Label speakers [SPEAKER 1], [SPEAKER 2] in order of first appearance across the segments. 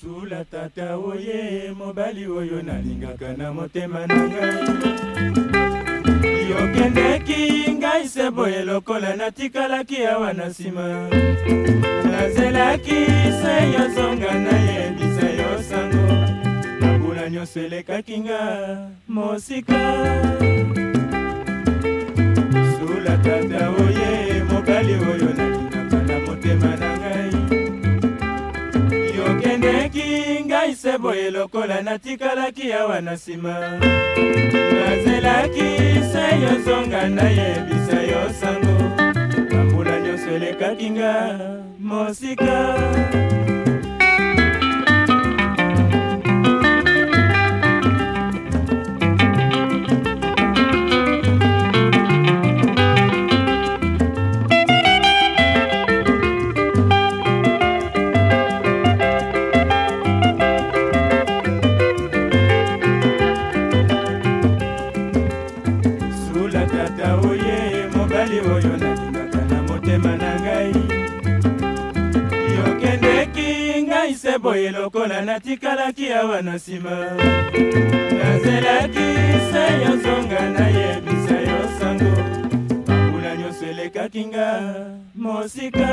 [SPEAKER 1] sula tata oye mobali oyo nalingaka na motema na ngai yokendeki ngai se boye lokola natikalaki awa na nsima nazelaki se yozonga nayebisa yo sango na mbula nyonso elekaki nga mosika se boye lokola natikalaki awa na nsima nazelaki se yozonga nayebisa yo sango bambula nyonso elekaki nga mosika ye mobali oyo nalingaka na motema na ngai yokendeki ngai se boye lokola natikalaki awa na nsima nazelaki se yozonga nayebisa yo sango bambula nyonso elekaki nga mosika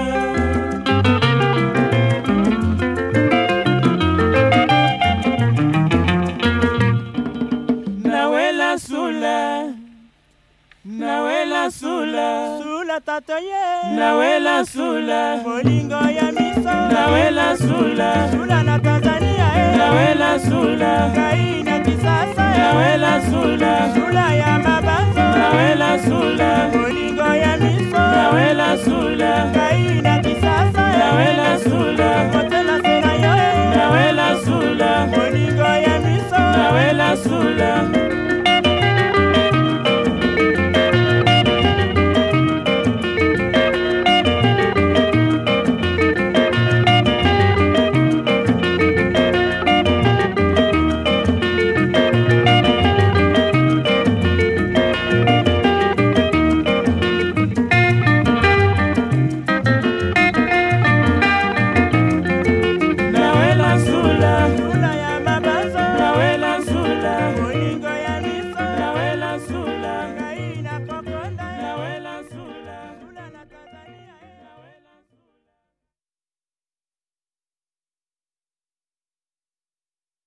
[SPEAKER 2] sula sula tato ye nawela sula molingo ya miso nawela sula sula na tanzania e eh. nawela sula kai na kisasa e eh. nawela sula sula ya mabanzo nawela sula molingo ya miso nawela